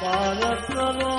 பாலப்பிரபா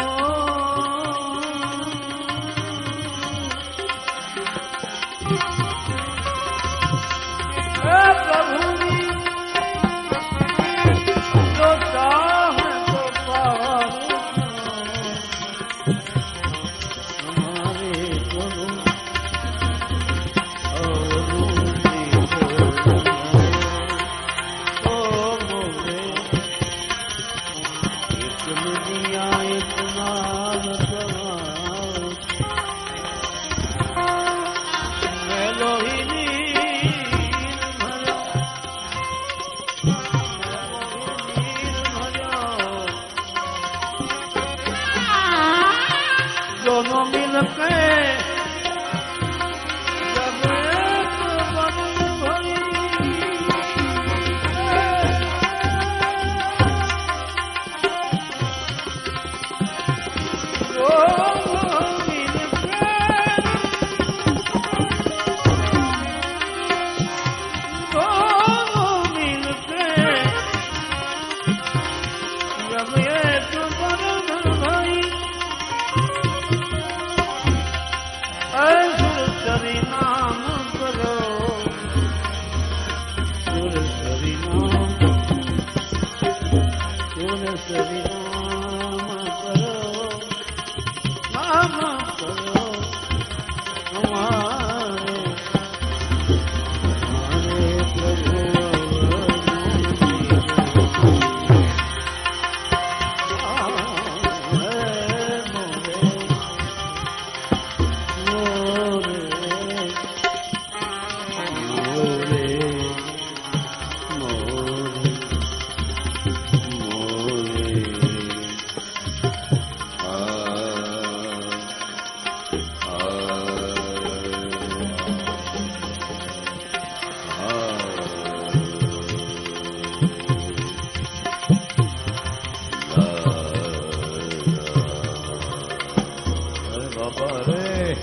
પરે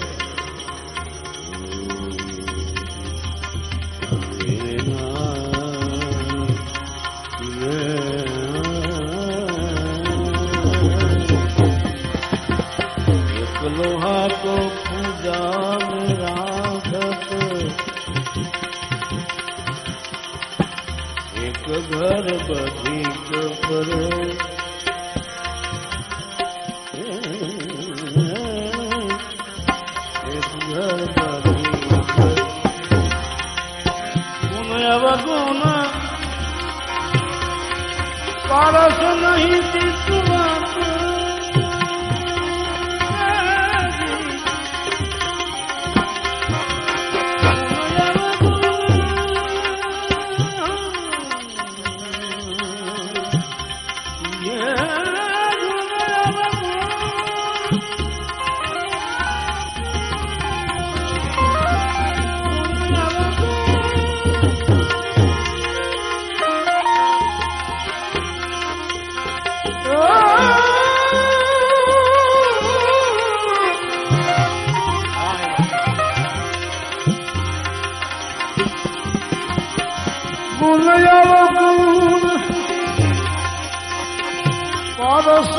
લોહા તો પૂજા રાખત એક ઘર બધી કરે અવગુણ પરસ નહીં તીર્થ પરસ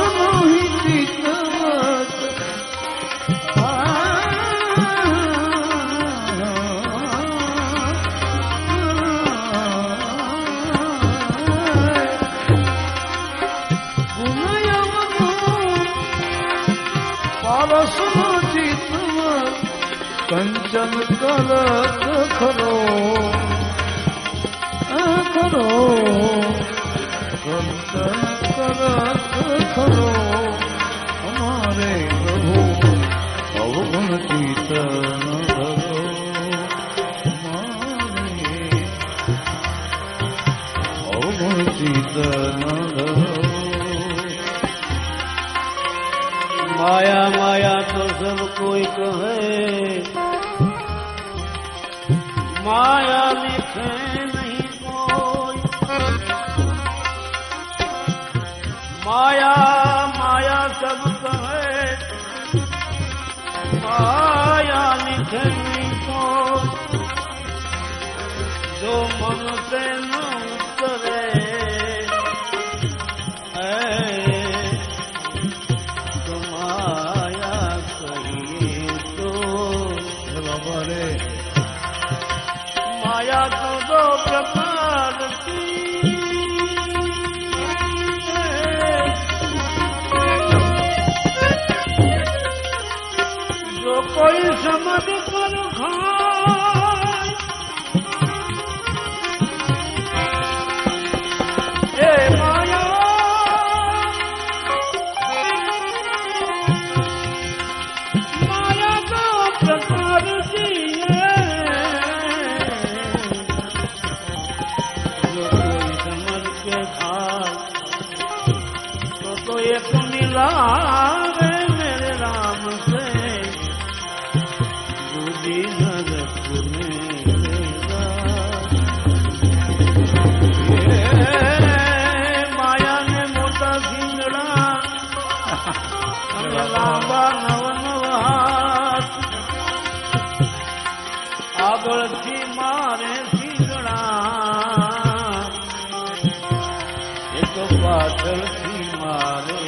ચિતવત કંચન કરત ખરો ખરો દર્શન કરત ખરો અમારે પ્રભુ અવગુણ ચિતન ધરો અવગુણ ચિતન ધરો માયા માયા તો સબ કોઈ કહે. માયા ની माया माया सब कहे माया लिखे नहीं कोई जो मन से न આગળથી મારે શીંગડા એ તો પાછળથી મારે.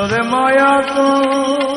અરે માયા તો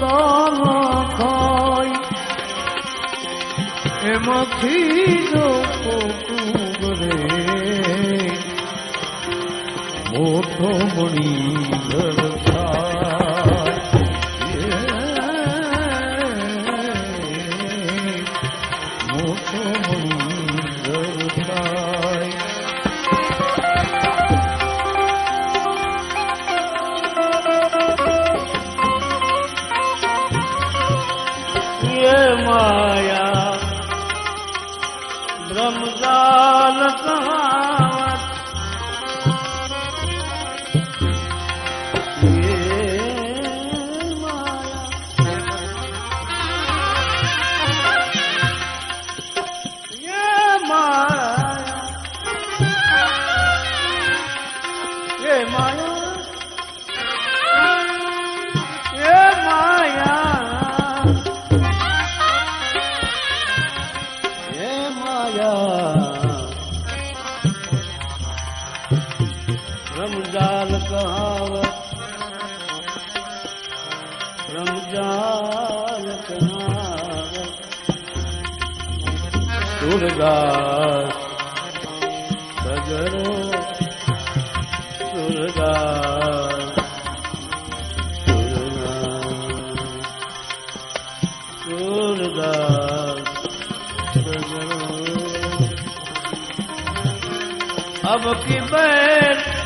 তমখয় এমখির পকুরে মোঠমণি माया रमजान कहावत रमजान कहावत दुर्गा सगरो दुर्गा अब की बैठ